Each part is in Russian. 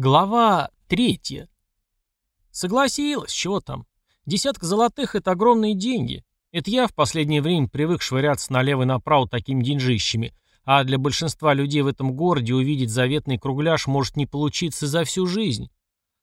Глава третья. Согласилась, чего там. Десятка золотых — это огромные деньги. Это я в последнее время привык швыряться налево и направо такими деньжищами, а для большинства людей в этом городе увидеть заветный кругляш может не получиться за всю жизнь.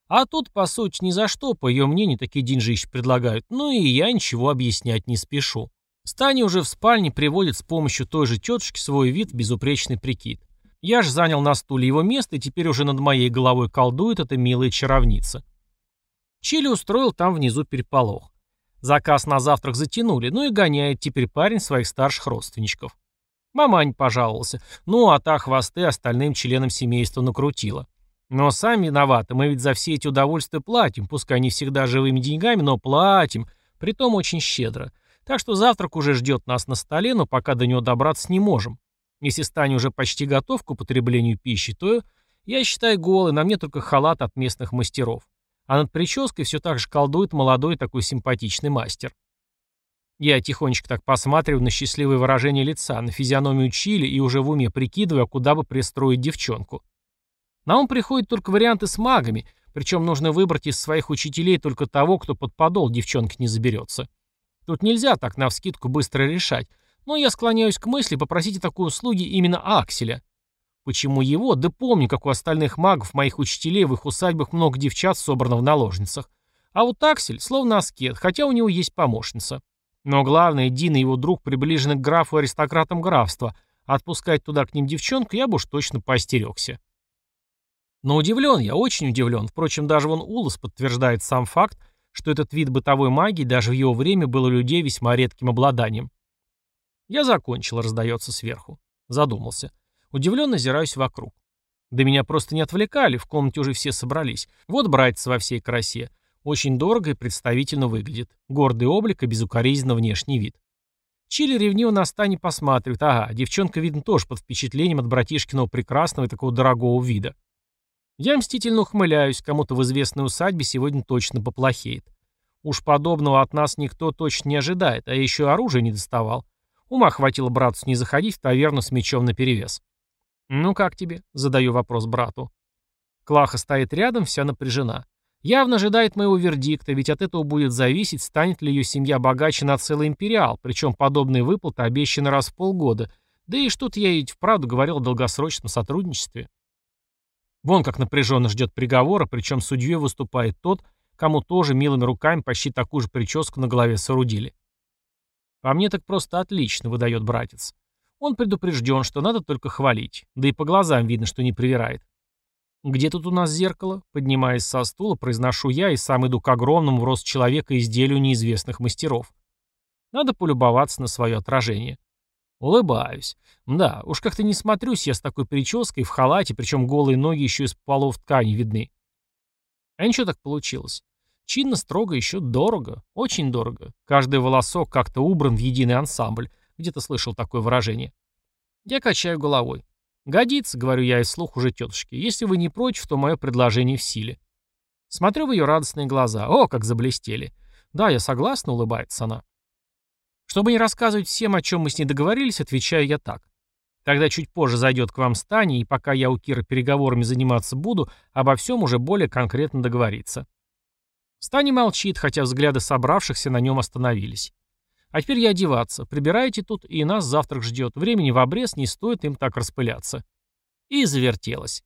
А тут, по сути, ни за что, по ее мнению, такие деньжища предлагают, ну и я ничего объяснять не спешу. Стани уже в спальне приводит с помощью той же тетушки свой вид в безупречный прикид. Я ж занял на стуле его место, и теперь уже над моей головой колдует эта милая чаровница. Чили устроил там внизу переполох. Заказ на завтрак затянули, ну и гоняет теперь парень своих старших родственничков. Мамань пожаловался, ну а та хвосты остальным членам семейства накрутила. Но сами виноваты, мы ведь за все эти удовольствия платим, пускай не всегда живыми деньгами, но платим, притом очень щедро. Так что завтрак уже ждет нас на столе, но пока до него добраться не можем. Если Стань уже почти готов к употреблению пищи, то я, считай, голый, на мне только халат от местных мастеров. А над прической все так же колдует молодой такой симпатичный мастер. Я тихонечко так посматриваю на счастливое выражение лица, на физиономию Чили и уже в уме прикидываю, куда бы пристроить девчонку. На ум приходят только варианты с магами, причем нужно выбрать из своих учителей только того, кто под подол девчонки не заберется. Тут нельзя так навскидку быстро решать, но я склоняюсь к мысли попросить о такой услуге именно Акселя. Почему его? Да помню, как у остальных магов, моих учителей, в их усадьбах много девчат собрано в наложницах. А вот Аксель словно аскет, хотя у него есть помощница. Но главное, Дин и его друг приближены к графу аристократам графства, отпускать туда к ним девчонку я бы уж точно поостерегся. Но удивлен я, очень удивлен. Впрочем, даже вон Улас подтверждает сам факт, что этот вид бытовой магии даже в его время был у людей весьма редким обладанием. «Я закончил», — раздается сверху. Задумался. Удивленно озираюсь вокруг. Да меня просто не отвлекали, в комнате уже все собрались. Вот братец во всей красе. Очень дорого и представительно выглядит. Гордый облик и безукоризненно внешний вид. Чили ревниво на стане посматривает. Ага, девчонка, видно, тоже под впечатлением от братишкиного прекрасного и такого дорогого вида. Я мстительно ухмыляюсь, кому-то в известной усадьбе сегодня точно поплохеет. Уж подобного от нас никто точно не ожидает, а еще оружие не доставал. Ума хватило братцу не заходить в таверну с мечом наперевес. «Ну как тебе?» — задаю вопрос брату. Клаха стоит рядом, вся напряжена. Явно ожидает моего вердикта, ведь от этого будет зависеть, станет ли ее семья богаче на целый империал, причем подобные выплаты обещаны раз в полгода. Да и что-то я ведь вправду говорил о долгосрочном сотрудничестве. Вон как напряженно ждет приговора, причем судьей выступает тот, кому тоже милыми руками почти такую же прическу на голове соорудили. По мне так просто отлично, выдает братец. Он предупрежден, что надо только хвалить. Да и по глазам видно, что не привирает. «Где тут у нас зеркало?» Поднимаясь со стула, произношу я и сам иду к огромному в рост человека изделию неизвестных мастеров. Надо полюбоваться на свое отражение. Улыбаюсь. Да, уж как-то не смотрюсь я с такой прической, в халате, причем голые ноги еще из полов ткани видны. А ничего так получилось. Чинно, строго, еще дорого. Очень дорого. Каждый волосок как-то убран в единый ансамбль. Где-то слышал такое выражение. Я качаю головой. «Годится», — говорю я и слух уже тетушке. «Если вы не против, то мое предложение в силе». Смотрю в ее радостные глаза. О, как заблестели. «Да, я согласна», — улыбается она. Чтобы не рассказывать всем, о чем мы с ней договорились, отвечаю я так. Когда чуть позже зайдет к вам Стани, и пока я у Кира переговорами заниматься буду, обо всем уже более конкретно договориться. Стани молчит, хотя взгляды собравшихся на нем остановились. А теперь я одеваться. Прибирайте тут, и нас завтрак ждет. Времени в обрез, не стоит им так распыляться. И завертелась.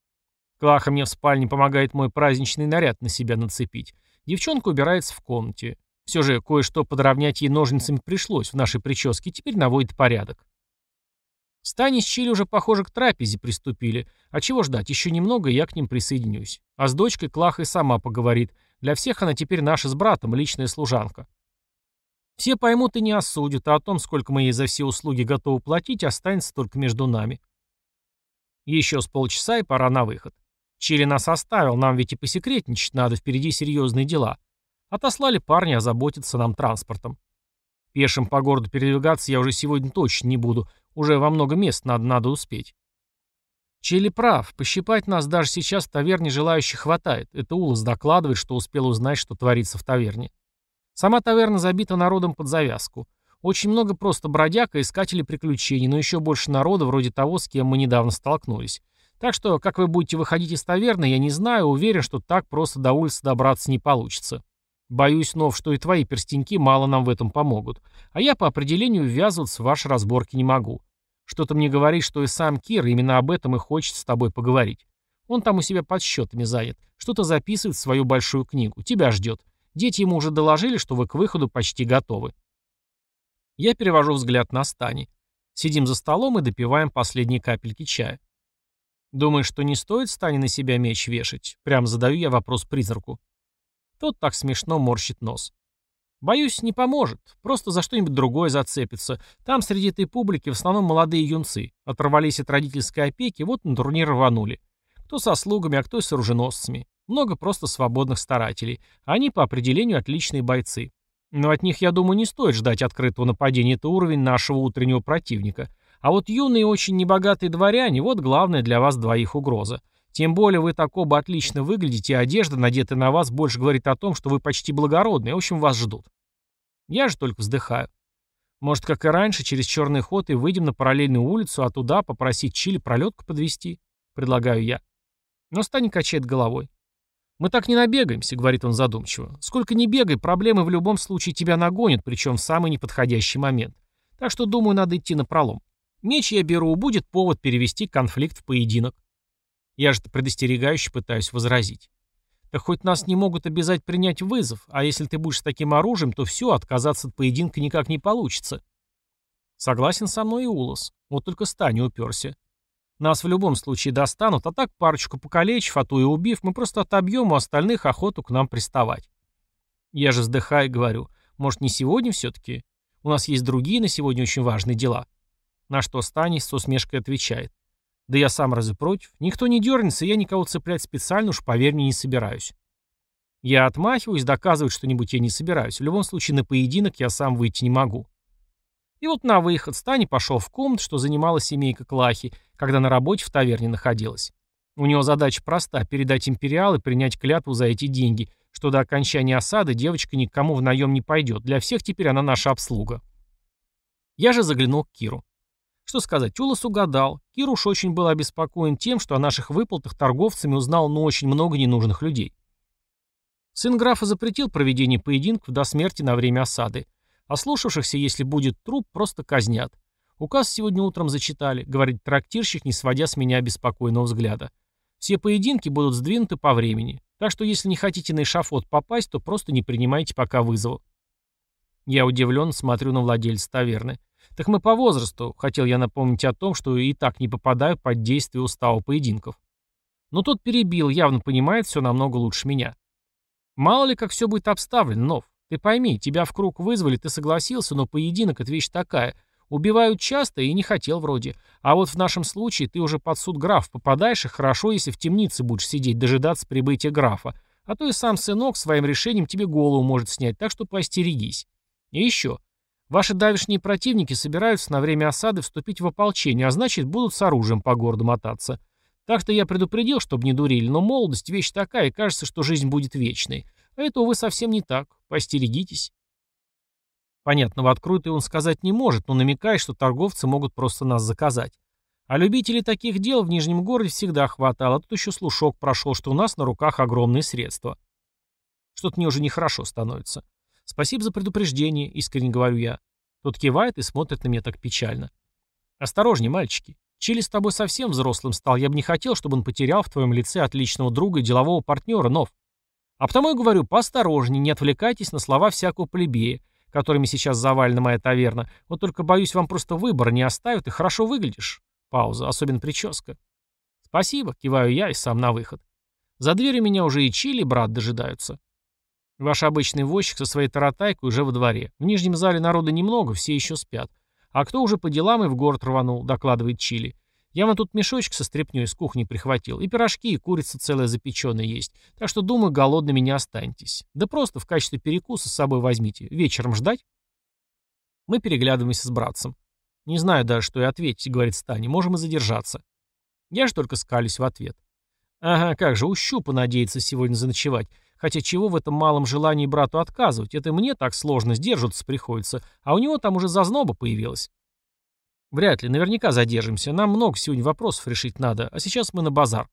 Клаха мне в спальне помогает мой праздничный наряд на себя нацепить. Девчонка убирается в комнате. Все же кое-что подровнять ей ножницами пришлось в нашей прическе, теперь наводит порядок. Стани с Чили уже, похоже, к трапезе приступили. А чего ждать? Еще немного, и я к ним присоединюсь. А с дочкой Клахой сама поговорит. Для всех она теперь наша с братом, личная служанка. Все поймут и не осудят, а о том, сколько мы ей за все услуги готовы платить, останется только между нами. Еще с полчаса и пора на выход. Чили нас оставил, нам ведь и посекретничать надо, впереди серьезные дела. Отослали парня озаботиться нам транспортом. Пешим по городу передвигаться я уже сегодня точно не буду, уже во много мест надо, надо успеть. Чили прав, пощипать нас даже сейчас в таверне желающих хватает. Это Улас докладывает, что успел узнать, что творится в таверне. Сама таверна забита народом под завязку. Очень много просто бродяг и искателей приключений, но еще больше народа, вроде того, с кем мы недавно столкнулись. Так что, как вы будете выходить из таверны, я не знаю, уверен, что так просто до улицы добраться не получится. Боюсь, Нов, что и твои перстеньки мало нам в этом помогут. А я по определению ввязываться в ваши разборки не могу. Что-то мне говорит, что и сам Кир именно об этом и хочет с тобой поговорить. Он там у себя под счетами занят. Что-то записывает в свою большую книгу. Тебя ждет. Дети ему уже доложили, что вы к выходу почти готовы. Я перевожу взгляд на Стани. Сидим за столом и допиваем последние капельки чая. Думаешь, что не стоит Стани на себя меч вешать? Прям задаю я вопрос призраку. Тот так смешно морщит нос. Боюсь, не поможет. Просто за что-нибудь другое зацепится. Там среди этой публики в основном молодые юнцы. Оторвались от родительской опеки, вот на турнир рванули. Кто со слугами, а кто с оруженосцами. Много просто свободных старателей. Они по определению отличные бойцы. Но от них, я думаю, не стоит ждать открытого нападения. Это уровень нашего утреннего противника. А вот юные очень небогатые дворяне, вот главная для вас двоих угроза. Тем более вы так оба отлично выглядите, и одежда, надетая на вас, больше говорит о том, что вы почти благородные, в общем, вас ждут. Я же только вздыхаю. Может, как и раньше, через черный ход и выйдем на параллельную улицу, а туда попросить Чили пролетку подвести, предлагаю я. Но Стань качает головой. «Мы так не набегаемся», — говорит он задумчиво. «Сколько ни бегай, проблемы в любом случае тебя нагонят, причем в самый неподходящий момент. Так что, думаю, надо идти на пролом. Меч я беру, будет повод перевести конфликт в поединок. Я же предостерегающе пытаюсь возразить. Да хоть нас не могут обязать принять вызов, а если ты будешь с таким оружием, то все, отказаться от поединка никак не получится. Согласен со мной и Улас. Вот только Стань уперся. Нас в любом случае достанут, а так парочку покалечив, а то и убив, мы просто отобьем у остальных охоту к нам приставать. Я же вздыхаю и говорю, может не сегодня все-таки? У нас есть другие на сегодня очень важные дела. На что Станис с усмешкой отвечает. Да я сам разве против? Никто не дернется, я никого цеплять специально уж, поверь мне, не собираюсь. Я отмахиваюсь, доказывать что-нибудь я не собираюсь. В любом случае на поединок я сам выйти не могу. И вот на выход Стани пошел в комнату, что занимала семейка Клахи, когда на работе в таверне находилась. У него задача проста – передать империал и принять клятву за эти деньги, что до окончания осады девочка никому в наем не пойдет. Для всех теперь она наша обслуга. Я же заглянул к Киру. Что сказать, Улас угадал. Кир уж очень был обеспокоен тем, что о наших выплатах торговцами узнал ну очень много ненужных людей. Сын графа запретил проведение поединков до смерти на время осады. Ослушавшихся, если будет труп, просто казнят. Указ сегодня утром зачитали, говорит трактирщик, не сводя с меня беспокойного взгляда. Все поединки будут сдвинуты по времени. Так что если не хотите на эшафот попасть, то просто не принимайте пока вызова. Я удивленно смотрю на владельца таверны. Так мы по возрасту, хотел я напомнить о том, что и так не попадаю под действие устава поединков. Но тот перебил, явно понимает все намного лучше меня. Мало ли, как все будет обставлено, Нов. Ты пойми, тебя в круг вызвали, ты согласился, но поединок — это вещь такая. Убивают часто и не хотел вроде. А вот в нашем случае ты уже под суд граф попадаешь, и хорошо, если в темнице будешь сидеть, дожидаться прибытия графа. А то и сам сынок своим решением тебе голову может снять, так что поостерегись. И еще. Ваши давишние противники собираются на время осады вступить в ополчение, а значит, будут с оружием по городу мотаться. Так что я предупредил, чтобы не дурили, но молодость — вещь такая, и кажется, что жизнь будет вечной. А это, увы, совсем не так. Постерегитесь. Понятно, в открытую он сказать не может, но намекает, что торговцы могут просто нас заказать. А любителей таких дел в Нижнем городе всегда хватало, а тут еще слушок прошел, что у нас на руках огромные средства. Что-то мне уже нехорошо становится. «Спасибо за предупреждение», — искренне говорю я. Тот кивает и смотрит на меня так печально. «Осторожней, мальчики. Чили с тобой совсем взрослым стал. Я бы не хотел, чтобы он потерял в твоем лице отличного друга и делового партнера, Нов. А потому я говорю, поосторожней, не отвлекайтесь на слова всякого плебея, которыми сейчас завалена моя таверна. Вот только, боюсь, вам просто выбора не оставят, и хорошо выглядишь». Пауза, особенно прическа. «Спасибо», — киваю я и сам на выход. За дверью меня уже и Чили, брат, дожидаются. Ваш обычный возчик со своей таратайкой уже во дворе. В нижнем зале народа немного, все еще спят. А кто уже по делам и в город рванул, докладывает Чили. Я вам тут мешочек со стряпнёй с кухни прихватил. И пирожки, и курица целая запеченная есть. Так что, думаю, голодными не останетесь. Да просто в качестве перекуса с собой возьмите. Вечером ждать? Мы переглядываемся с братцем. Не знаю даже, что и ответить, говорит Стани. Можем и задержаться. Я же только скалюсь в ответ. Ага, как же, у щупа надеется сегодня заночевать. Хотя чего в этом малом желании брату отказывать? Это мне так сложно сдерживаться приходится, а у него там уже зазноба появилась. Вряд ли, наверняка задержимся. Нам много сегодня вопросов решить надо, а сейчас мы на базар.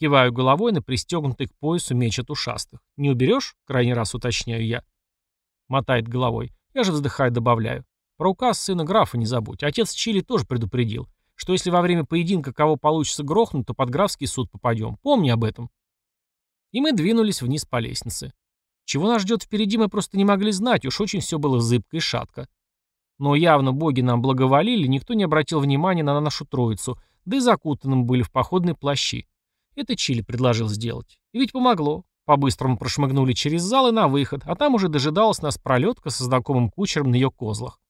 Киваю головой на пристегнутый к поясу меч от ушастых. «Не уберешь?» — крайний раз уточняю я. Мотает головой. Я же вздыхаю, добавляю. Про указ сына графа не забудь. Отец Чили тоже предупредил, что если во время поединка кого получится грохнуть, то под графский суд попадем. Помни об этом. И мы двинулись вниз по лестнице. Чего нас ждет впереди, мы просто не могли знать, уж очень все было зыбко и шатко. Но явно боги нам благоволили, никто не обратил внимания на нашу троицу, да и закутанным были в походные плащи. Это Чили предложил сделать. И ведь помогло. По-быстрому прошмыгнули через зал и на выход, а там уже дожидалась нас пролетка со знакомым кучером на ее козлах.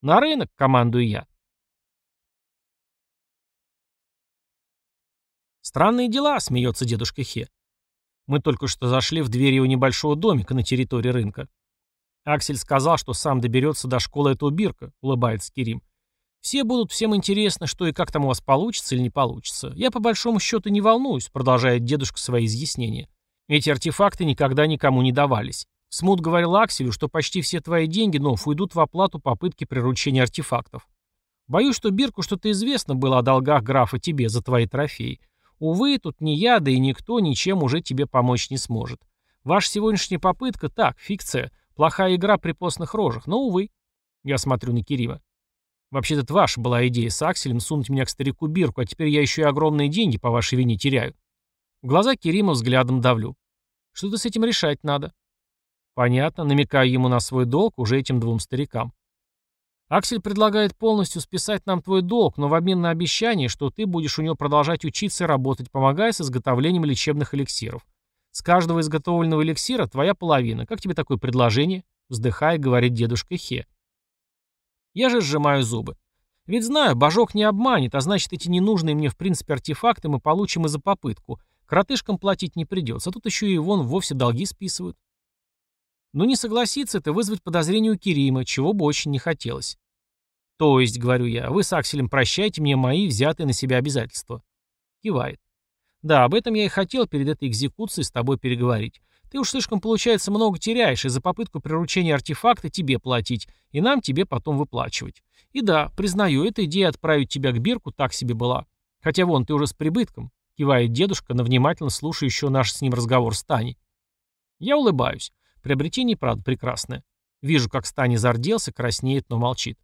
На рынок, командую я. Странные дела, смеется дедушка Хе. Мы только что зашли в дверь его небольшого домика на территории рынка. Аксель сказал, что сам доберется до школы этого Бирка, улыбается Кирим. Все будут, всем интересно, что и как там у вас получится или не получится. Я по большому счету не волнуюсь, продолжает дедушка свои изъяснения. Эти артефакты никогда никому не давались. Смут говорил Акселю, что почти все твои деньги, Нов, уйдут в оплату попытки приручения артефактов. Боюсь, что Бирку что-то известно было о долгах графа тебе за твои трофеи. Увы, тут ни я, да и никто ничем уже тебе помочь не сможет. Ваша сегодняшняя попытка, так, фикция, плохая игра при постных рожах, но, увы. Я смотрю на Кирима. Вообще-то это ваша была идея с Акселем сунуть меня к старику Бирку, а теперь я еще и огромные деньги по вашей вине теряю. В глаза Керима взглядом давлю. Что-то с этим решать надо. Понятно, намекаю ему на свой долг уже этим двум старикам. Аксель предлагает полностью списать нам твой долг, но в обмен на обещание, что ты будешь у него продолжать учиться и работать, помогая с изготовлением лечебных эликсиров. С каждого изготовленного эликсира твоя половина. Как тебе такое предложение? Вздыхая, говорит дедушка Хе. Я же сжимаю зубы. Ведь знаю, божок не обманет, а значит эти ненужные мне в принципе артефакты мы получим и за попытку. Кротышкам платить не придется, а тут еще и вон вовсе долги списывают. Но не согласиться это вызвать подозрение у Керима, чего бы очень не хотелось. То есть, говорю я, вы с Акселем прощайте мне мои взятые на себя обязательства. Кивает. Да, об этом я и хотел перед этой экзекуцией с тобой переговорить. Ты уж слишком, получается, много теряешь, и за попытку приручения артефакта тебе платить, и нам тебе потом выплачивать. И да, признаю, эта идея отправить тебя к Бирку так себе была. Хотя вон, ты уже с прибытком, кивает дедушка на внимательно слушающего наш с ним разговор с Таней. Я улыбаюсь. Приобретение, правда, прекрасное. Вижу, как Стани зарделся, краснеет, но молчит.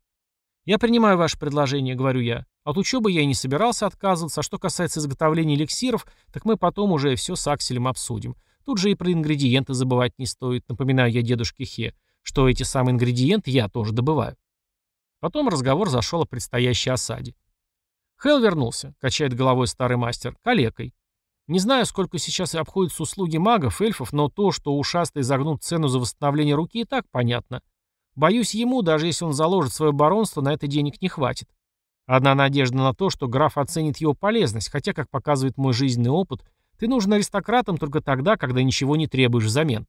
«Я принимаю ваше предложение», — говорю я. От учебы я и не собирался отказываться, а что касается изготовления эликсиров, так мы потом уже все с Акселем обсудим. Тут же и про ингредиенты забывать не стоит, напоминаю я дедушке Хе, что эти самые ингредиенты я тоже добываю. Потом разговор зашел о предстоящей осаде. Хелл вернулся, качает головой старый мастер, калекой. Не знаю, сколько сейчас обходятся услуги магов, эльфов, но то, что ушастые загнут цену за восстановление руки, и так понятно. Боюсь, ему, даже если он заложит свое баронство, на это денег не хватит. Одна надежда на то, что граф оценит его полезность, хотя, как показывает мой жизненный опыт, ты нужен аристократам только тогда, когда ничего не требуешь взамен.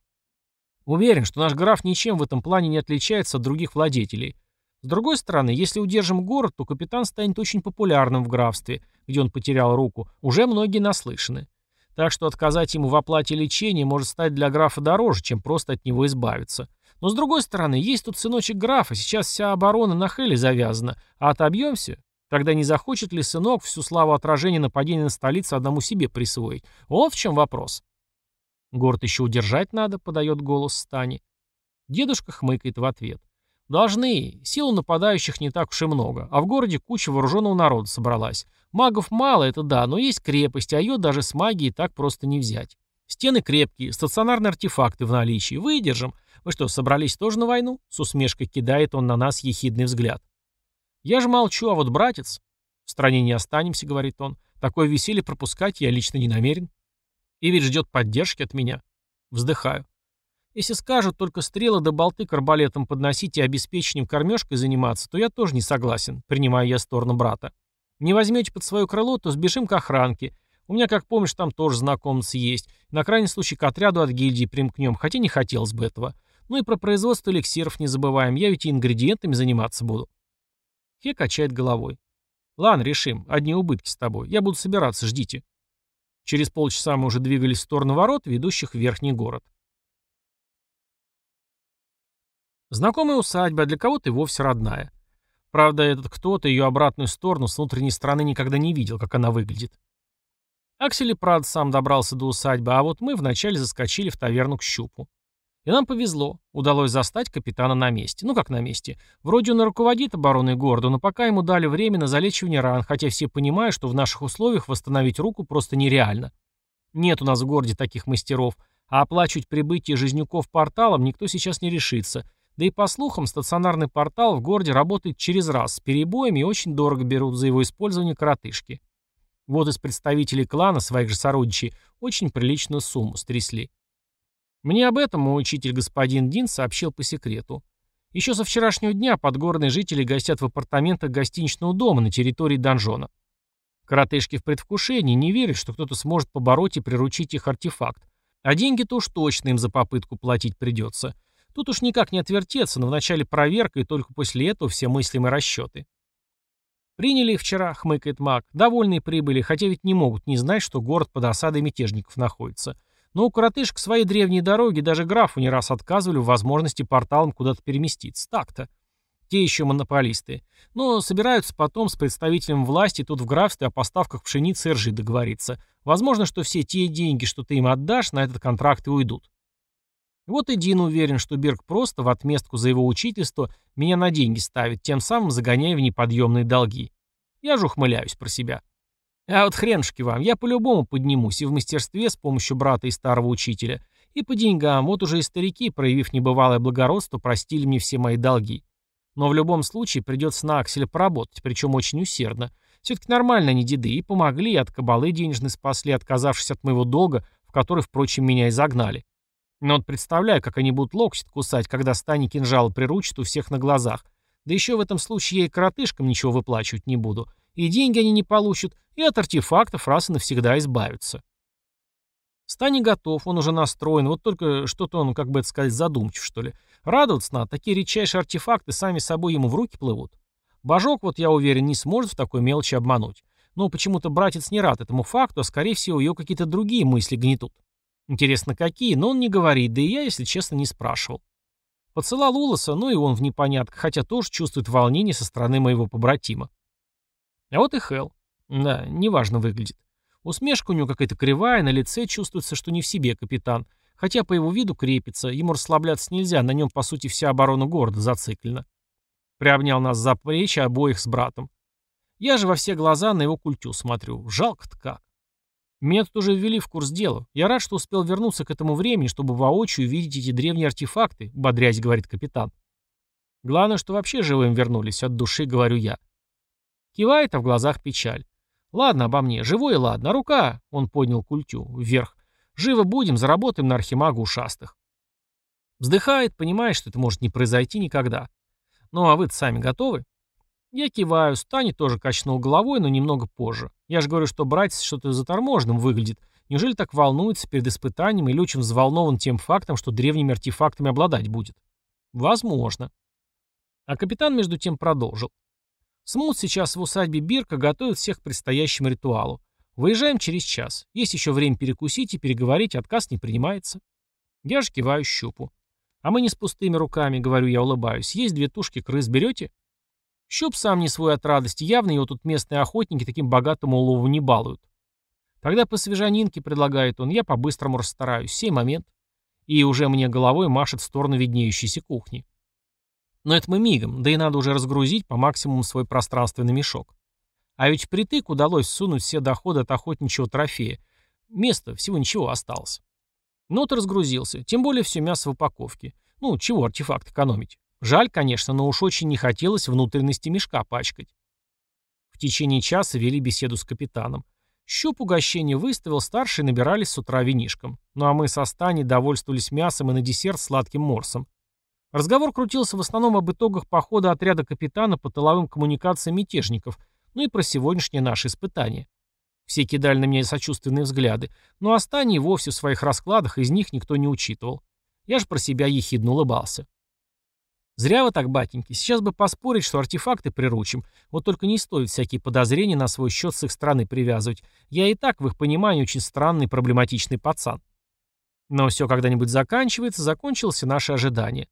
Уверен, что наш граф ничем в этом плане не отличается от других владетелей. С другой стороны, если удержим город, то капитан станет очень популярным в графстве, где он потерял руку, уже многие наслышаны. Так что отказать ему в оплате лечения может стать для графа дороже, чем просто от него избавиться. Но с другой стороны, есть тут сыночек графа, сейчас вся оборона на Хеле завязана, а отобьемся, Тогда не захочет ли сынок всю славу отражения нападения на столицу одному себе присвоить? Вот в чем вопрос. Город еще удержать надо, подает голос Стани. Дедушка хмыкает в ответ. Должны. Сил нападающих не так уж и много. А в городе куча вооруженного народа собралась. Магов мало, это да, но есть крепость, а ее даже с магией так просто не взять. Стены крепкие, стационарные артефакты в наличии. Выдержим. Вы что, собрались тоже на войну? С усмешкой кидает он на нас ехидный взгляд. Я же молчу, а вот братец... В стране не останемся, говорит он. Такое веселье пропускать я лично не намерен. И ведь ждет поддержки от меня. Вздыхаю. Если скажут только стрелы да болты к арбалетам подносить и обеспечением кормежкой заниматься, то я тоже не согласен, принимая я сторону брата. Не возьмете под свое крыло, то сбежим к охранке. У меня, как помнишь, там тоже знакомцы есть. На крайний случай к отряду от гильдии примкнем, хотя не хотелось бы этого. Ну и про производство эликсиров не забываем, я ведь и ингредиентами заниматься буду. Хе качает головой. Ладно, решим. Одни убытки с тобой. Я буду собираться, ждите. Через полчаса мы уже двигались в сторону ворот, ведущих в верхний город. Знакомая усадьба, для кого-то и вовсе родная. Правда, этот кто-то ее обратную сторону с внутренней стороны никогда не видел, как она выглядит. Аксель и Прад сам добрался до усадьбы, а вот мы вначале заскочили в таверну к щупу. И нам повезло. Удалось застать капитана на месте. Ну как на месте. Вроде он и руководит обороной города, но пока ему дали время на залечивание ран, хотя все понимают, что в наших условиях восстановить руку просто нереально. Нет у нас в городе таких мастеров, а оплачивать прибытие жизнюков порталом никто сейчас не решится. Да и по слухам, стационарный портал в городе работает через раз, с перебоями и очень дорого берут за его использование коротышки. Вот из представителей клана, своих же сородичей, очень приличную сумму стрясли. Мне об этом мой учитель господин Дин сообщил по секрету. Еще со вчерашнего дня подгорные жители гостят в апартаментах гостиничного дома на территории донжона. Коротышки в предвкушении не верят, что кто-то сможет побороть и приручить их артефакт. А деньги-то уж точно им за попытку платить придется. Тут уж никак не отвертеться, но вначале проверка и только после этого все мыслимые расчеты. Приняли их вчера, хмыкает маг, довольные прибыли, хотя ведь не могут не знать, что город под осадой мятежников находится. Но у коротышек своей древней дороги даже графу не раз отказывали в возможности порталом куда-то переместиться. Так-то. Те еще монополисты. Но собираются потом с представителем власти тут в графстве о поставках пшеницы и ржи договориться. Возможно, что все те деньги, что ты им отдашь, на этот контракт и уйдут. Вот и Дин уверен, что Берг просто в отместку за его учительство меня на деньги ставит, тем самым загоняя в неподъемные долги. Я же ухмыляюсь про себя. А вот хренушки вам, я по-любому поднимусь и в мастерстве с помощью брата и старого учителя, и по деньгам, вот уже и старики, проявив небывалое благородство, простили мне все мои долги. Но в любом случае придется на Акселя поработать, причем очень усердно. Все-таки нормально они деды, и помогли, и от кабалы денежной спасли, отказавшись от моего долга, в который, впрочем, меня и загнали. Но вот представляю, как они будут локоть кусать, когда стани кинжала приручат у всех на глазах. Да еще в этом случае я и коротышкам ничего выплачивать не буду. И деньги они не получат, и от артефактов раз и навсегда избавятся. Стани готов, он уже настроен, вот только что-то он, как бы это сказать, задумчив, что ли. Радоваться надо, такие редчайшие артефакты сами собой ему в руки плывут. Божок, вот я уверен, не сможет в такой мелочи обмануть. Но почему-то братец не рад этому факту, а скорее всего ее какие-то другие мысли гнетут. Интересно, какие, но он не говорит, да и я, если честно, не спрашивал. Поцелал Улоса, ну и он в непонятках, хотя тоже чувствует волнение со стороны моего побратима. А вот и Хелл. Да, неважно выглядит. Усмешка у него какая-то кривая, на лице чувствуется, что не в себе капитан. Хотя по его виду крепится, ему расслабляться нельзя, на нем, по сути, вся оборона города зациклена. Приобнял нас за плечи обоих с братом. Я же во все глаза на его культю смотрю. Жалко-то как. Меня тут уже ввели в курс дела. Я рад, что успел вернуться к этому времени, чтобы воочию видеть эти древние артефакты, бодрясь, говорит капитан. Главное, что вообще живым вернулись, от души говорю я. Кивает, а в глазах печаль. Ладно обо мне, живой ладно, а рука, он поднял культю, вверх. Живо будем, заработаем на архимага ушастых. Вздыхает, понимает, что это может не произойти никогда. Ну а вы сами готовы? Я киваю, Стани тоже качнул головой, но немного позже. Я же говорю, что братец что-то заторможенным выглядит. Неужели так волнуется перед испытанием или очень взволнован тем фактом, что древними артефактами обладать будет? Возможно. А капитан между тем продолжил. Смут сейчас в усадьбе Бирка готовит всех к предстоящему ритуалу. Выезжаем через час. Есть еще время перекусить и переговорить, отказ не принимается. Я же киваю щупу. А мы не с пустыми руками, говорю я, улыбаюсь. Есть две тушки крыс, берете? Щуп сам не свой от радости, явно его тут местные охотники таким богатым уловом не балуют. Тогда по свежанинке, предлагает он, я по-быстрому расстараюсь, сей момент. И уже мне головой машет в сторону виднеющейся кухни. Но это мы мигом, да и надо уже разгрузить по максимуму свой пространственный мешок. А ведь впритык удалось сунуть все доходы от охотничьего трофея. Место всего ничего осталось. Нот разгрузился, тем более все мясо в упаковке. Ну, чего артефакт экономить? Жаль, конечно, но уж очень не хотелось внутренности мешка пачкать. В течение часа вели беседу с капитаном. Щуп угощение выставил, старшие набирались с утра винишком. Ну а мы со Стани довольствовались мясом и на десерт сладким морсом. Разговор крутился в основном об итогах похода отряда капитана по тыловым коммуникациям мятежников, ну и про сегодняшнее наше испытание. Все кидали на меня сочувственные взгляды, но Астани вовсе в своих раскладах из них никто не учитывал. Я же про себя ехидно улыбался. Зря вы так, батеньки. Сейчас бы поспорить, что артефакты приручим. Вот только не стоит всякие подозрения на свой счет с их стороны привязывать. Я и так, в их понимании, очень странный проблематичный пацан. Но все когда-нибудь заканчивается, закончилось наше ожидание.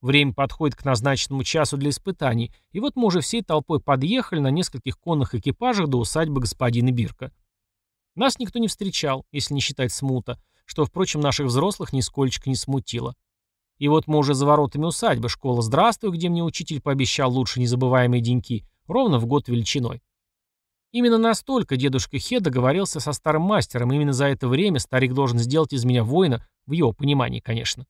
Время подходит к назначенному часу для испытаний, и вот мы уже всей толпой подъехали на нескольких конных экипажах до усадьбы господина Бирка. Нас никто не встречал, если не считать смута, что, впрочем, наших взрослых нисколько не смутило. И вот мы уже за воротами усадьбы, школа «Здравствуй», где мне учитель пообещал лучше незабываемые деньки, ровно в год величиной. Именно настолько дедушка Хе договорился со старым мастером, именно за это время старик должен сделать из меня воина, в его понимании, конечно.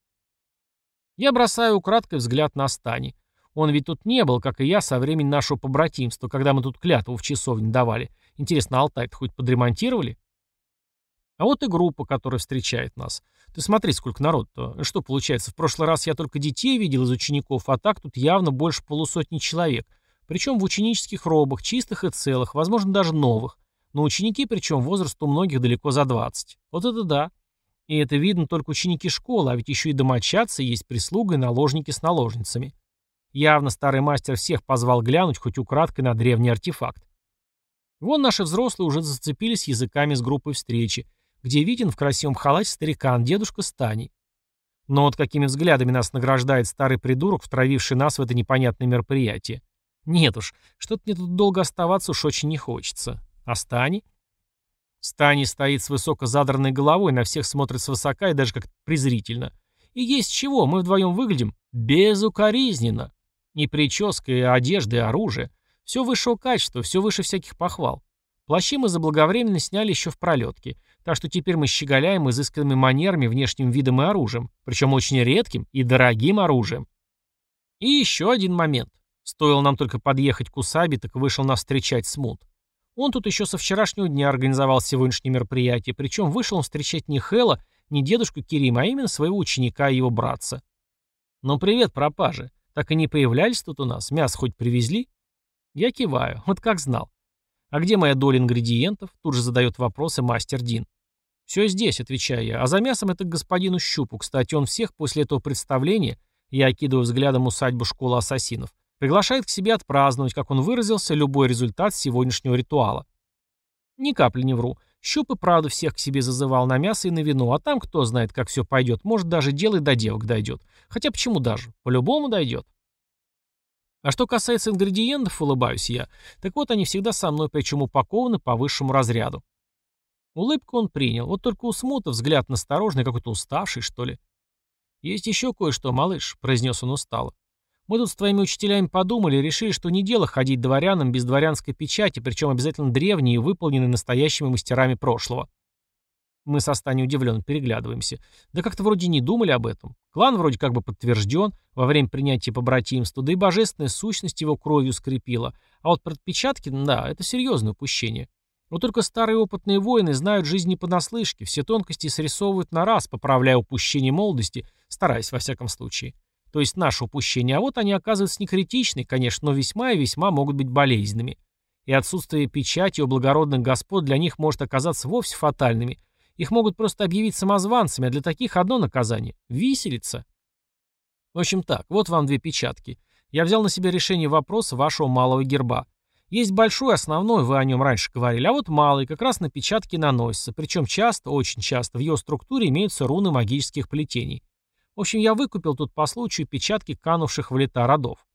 Я бросаю украдкой взгляд на Стани. Он ведь тут не был, как и я, со времени нашего побратимства, когда мы тут клятву в часовне давали. Интересно, Алтай-то хоть подремонтировали? А вот и группа, которая встречает нас. Ты смотри, сколько народ-то. Что получается, в прошлый раз я только детей видел из учеников, а так тут явно больше полусотни человек. Причем в ученических робах, чистых и целых, возможно, даже новых. Но ученики, причем возраст у многих далеко за 20. Вот это да. И это видно только ученики школы, а ведь еще и домочадцы есть прислуга и наложники с наложницами. Явно старый мастер всех позвал глянуть хоть украдкой на древний артефакт. Вон наши взрослые уже зацепились языками с группой встречи, где виден в красивом халате старикан, дедушка Стани. Но вот какими взглядами нас награждает старый придурок, втравивший нас в это непонятное мероприятие. Нет уж, что-то мне тут долго оставаться уж очень не хочется. А Стани? Стани стоит с высоко задранной головой, на всех смотрит свысока и даже как-то презрительно. И есть чего, мы вдвоем выглядим безукоризненно. И прическа, и одежда, и оружие. Все высшего качества, все выше всяких похвал. Плащи мы заблаговременно сняли еще в пролетке, так что теперь мы щеголяем изысканными манерами, внешним видом и оружием, причем очень редким и дорогим оружием. И еще один момент. Стоило нам только подъехать к усаби, так вышел нас встречать смут. Он тут еще со вчерашнего дня организовал сегодняшнее мероприятие, причем вышел он встречать не Хэла, не дедушку Кирима, а именно своего ученика и его братца. «Ну привет, пропажи. Так и не появлялись тут у нас? Мясо хоть привезли?» Я киваю, вот как знал. «А где моя доля ингредиентов?» Тут же задает вопросы мастер Дин. «Все здесь», — отвечаю я. «А за мясом это к господину Щупу. Кстати, он всех после этого представления, я окидываю взглядом усадьбу школы ассасинов, Приглашает к себе отпраздновать, как он выразился, любой результат сегодняшнего ритуала. Ни капли не вру. Щуп и правда всех к себе зазывал на мясо и на вино, а там кто знает, как все пойдет. Может, даже дело и до девок дойдет. Хотя почему даже? По-любому дойдет. А что касается ингредиентов, улыбаюсь я, так вот они всегда со мной, причем упакованы по высшему разряду. Улыбку он принял, вот только у смута взгляд насторожный, какой-то уставший, что ли. «Есть еще кое-что, малыш», — произнес он устало. Мы тут с твоими учителями подумали и решили, что не дело ходить дворянам без дворянской печати, причем обязательно древние и выполненные настоящими мастерами прошлого. Мы со Стани удивленно переглядываемся. Да как-то вроде не думали об этом. Клан вроде как бы подтвержден во время принятия побратимства, да и божественная сущность его кровью скрепила. А вот предпечатки, да, это серьезное упущение. Вот только старые опытные воины знают жизнь не понаслышке, все тонкости срисовывают на раз, поправляя упущение молодости, стараясь во всяком случае. То есть наше упущение, а вот они оказываются не критичны, конечно, но весьма и весьма могут быть болезненными. И отсутствие печати у благородных господ для них может оказаться вовсе фатальными. Их могут просто объявить самозванцами, а для таких одно наказание – виселица. В общем так, вот вам две печатки. Я взял на себя решение вопроса вашего малого герба. Есть большой, основной, вы о нем раньше говорили, а вот малый как раз на печатке наносится, причем часто, очень часто в его структуре имеются руны магических плетений. В общем, я выкупил тут по случаю печатки канувших в лета родов.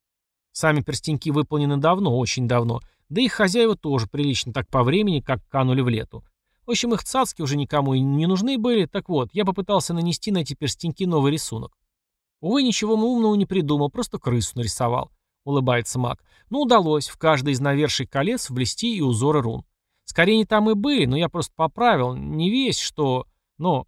Сами перстеньки выполнены давно, очень давно, да их хозяева тоже прилично так по времени, как канули в лету. В общем, их цацки уже никому и не нужны были, так вот, я попытался нанести на эти перстеньки новый рисунок. Увы, ничего умного не придумал, просто крысу нарисовал. Улыбается маг. Ну, удалось, в каждой из навершей колец вблести и узоры рун. Скорее не там и были, но я просто поправил, не весь, что... Но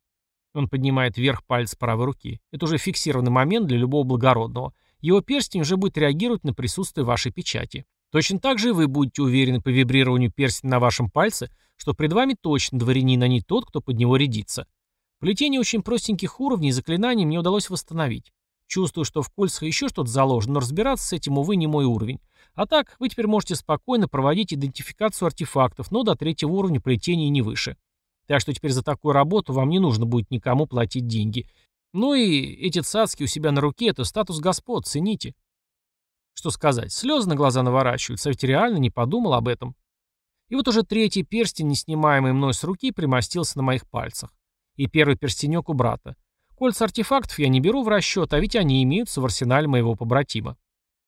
он поднимает вверх палец правой руки. Это уже фиксированный момент для любого благородного. Его перстень уже будет реагировать на присутствие вашей печати. Точно так же и вы будете уверены по вибрированию перстня на вашем пальце, что пред вами точно дворянин, а не тот, кто под него рядится. Плетение очень простеньких уровней и заклинаний мне удалось восстановить. Чувствую, что в кольцах еще что-то заложено, но разбираться с этим, увы, не мой уровень. А так, вы теперь можете спокойно проводить идентификацию артефактов, но до третьего уровня плетения и не выше. Так что теперь за такую работу вам не нужно будет никому платить деньги. Ну и эти цацки у себя на руке — это статус господ, цените. Что сказать, слезы на глаза наворачиваются, а ведь реально не подумал об этом. И вот уже третий перстень, не снимаемый мной с руки, примостился на моих пальцах. И первый перстенек у брата. Кольца артефактов я не беру в расчет, а ведь они имеются в арсенале моего побратима.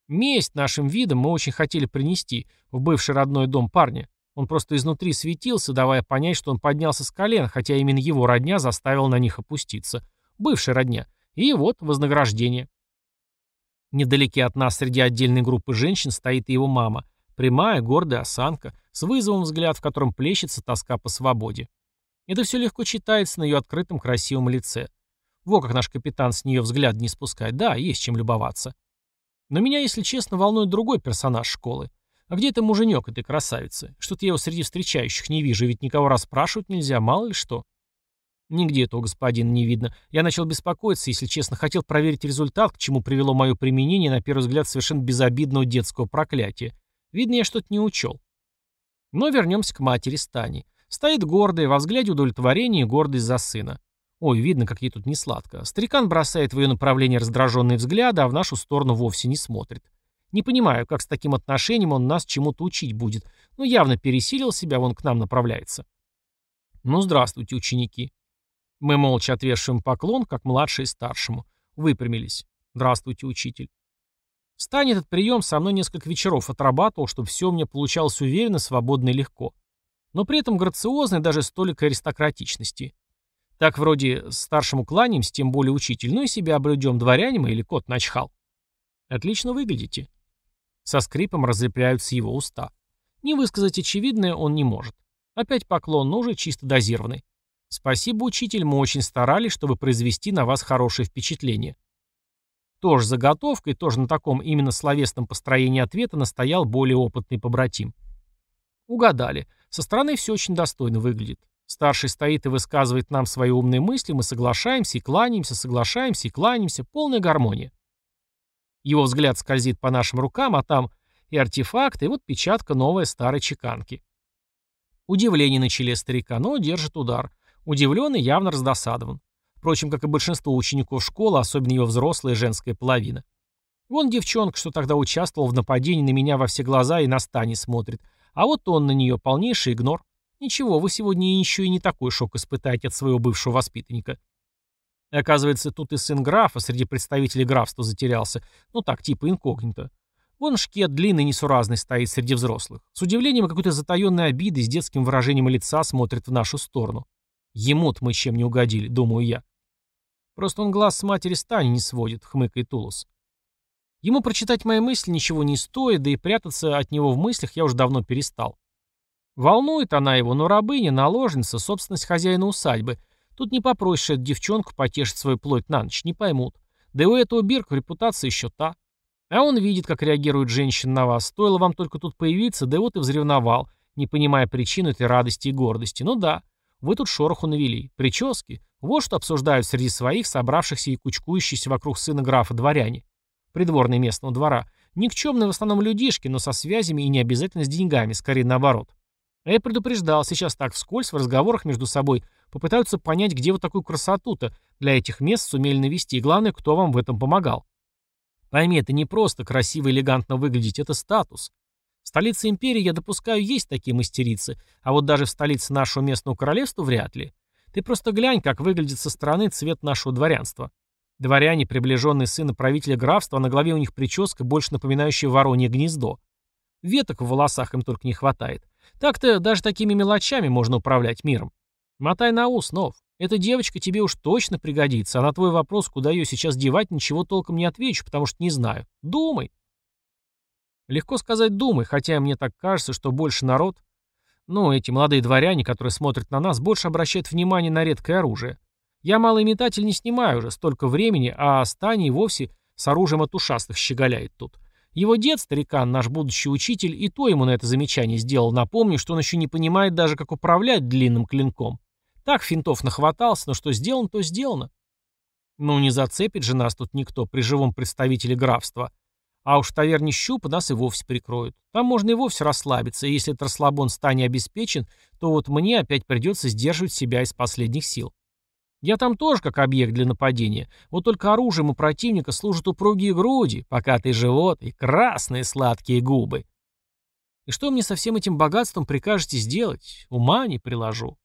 Месть нашим видом мы очень хотели принести в бывший родной дом парня. Он просто изнутри светился, давая понять, что он поднялся с колен, хотя именно его родня заставила на них опуститься. Бывшая родня. И вот вознаграждение. Недалеке от нас среди отдельной группы женщин стоит и его мама. Прямая, гордая осанка, с вызовом взгляд, в котором плещется тоска по свободе. Это все легко читается на ее открытом красивом лице. Во как наш капитан с нее взгляд не спускает. Да, есть чем любоваться. Но меня, если честно, волнует другой персонаж школы. А где это муженек этой красавицы? Что-то я его среди встречающих не вижу, ведь никого расспрашивать нельзя, мало ли что. Нигде этого господина не видно. Я начал беспокоиться, если честно, хотел проверить результат, к чему привело мое применение, на первый взгляд, совершенно безобидного детского проклятия. Видно, я что-то не учел. Но вернемся к матери Стани. Стоит гордая, во взгляде удовлетворение и гордость за сына. Ой, видно, как ей тут не сладко. Старикан бросает в ее направление раздраженные взгляды, а в нашу сторону вовсе не смотрит. Не понимаю, как с таким отношением он нас чему-то учить будет, но явно пересилил себя, вон к нам направляется. Ну, здравствуйте, ученики. Мы молча отвешиваем поклон, как младший старшему. Выпрямились. Здравствуйте, учитель. Стань этот прием со мной несколько вечеров отрабатывал, чтобы все у меня получалось уверенно, свободно и легко. Но при этом грациозно и даже столик аристократичности. Так вроде старшему кланяемся, тем более учитель, ну и себя облюдем дворянем или кот начхал. Отлично выглядите. Со скрипом разлепляются его уста. Не высказать очевидное он не может. Опять поклон, но уже чисто дозированный. Спасибо, учитель, мы очень старались, чтобы произвести на вас хорошее впечатление. Тоже заготовкой, тоже на таком именно словесном построении ответа настоял более опытный побратим. Угадали. Со стороны все очень достойно выглядит. Старший стоит и высказывает нам свои умные мысли, мы соглашаемся и кланяемся, соглашаемся и кланяемся, полная гармония. Его взгляд скользит по нашим рукам, а там и артефакты, и вот печатка новой старой чеканки. Удивление на челе старика, но держит удар. Удивленный, явно раздосадован. Впрочем, как и большинство учеников школы, особенно его взрослая женская половина. Вон девчонка, что тогда участвовала в нападении на меня во все глаза и на стане смотрит. А вот он на нее полнейший игнор. Ничего, вы сегодня еще и не такой шок испытаете от своего бывшего воспитанника. И оказывается, тут и сын графа среди представителей графства затерялся. Ну так, типа инкогнито. Вон шкет длинный несуразный стоит среди взрослых. С удивлением и какой-то затаенной обидой с детским выражением лица смотрит в нашу сторону. Ему-то мы чем не угодили, думаю я. Просто он глаз с матери Стани не сводит, хмыкает Тулус. Ему прочитать мои мысли ничего не стоит, да и прятаться от него в мыслях я уже давно перестал. Волнует она его, но рабыня, наложница, собственность хозяина усадьбы. Тут не попросишь эту девчонку потешить свою плоть на ночь, не поймут. Да и у этого Бирка репутация еще та. А он видит, как реагирует женщина на вас. Стоило вам только тут появиться, да и вот и взревновал, не понимая причину этой радости и гордости. Ну да, вы тут шороху навели. Прически. Вот что обсуждают среди своих, собравшихся и кучкующихся вокруг сына графа дворяне. Придворные местного двора. Никчемные в основном людишки, но со связями и не обязательно с деньгами, скорее наоборот. А я предупреждал, сейчас так вскользь в разговорах между собой попытаются понять, где вот такую красоту-то для этих мест сумели навести, и главное, кто вам в этом помогал. Пойми, это не просто красиво и элегантно выглядеть, это статус. В столице империи, я допускаю, есть такие мастерицы, а вот даже в столице нашего местного королевства вряд ли. Ты просто глянь, как выглядит со стороны цвет нашего дворянства. Дворяне, приближенные сына правителя графства, а на голове у них прическа, больше напоминающая воронье гнездо. Веток в волосах им только не хватает. Так-то даже такими мелочами можно управлять миром. Мотай на ус, Нов. Эта девочка тебе уж точно пригодится, а на твой вопрос, куда ее сейчас девать, ничего толком не отвечу, потому что не знаю. Думай. Легко сказать «думай», хотя мне так кажется, что больше народ, ну, эти молодые дворяне, которые смотрят на нас, больше обращают внимание на редкое оружие. Я малый метатель не снимаю уже столько времени, а Стани вовсе с оружием от ушастых щеголяет тут. Его дед, старикан, наш будущий учитель, и то ему на это замечание сделал. Напомню, что он еще не понимает даже, как управлять длинным клинком. Так финтов нахватался, но что сделано, то сделано. Ну, не зацепит же нас тут никто при живом представителе графства. А уж в таверне Щупа нас и вовсе прикроют. Там можно и вовсе расслабиться, и если этот расслабон станет обеспечен, то вот мне опять придется сдерживать себя из последних сил. Я там тоже как объект для нападения. Вот только оружием у противника служат упругие груди, покатый живот и красные сладкие губы. И что мне со всем этим богатством прикажете сделать? Ума не приложу.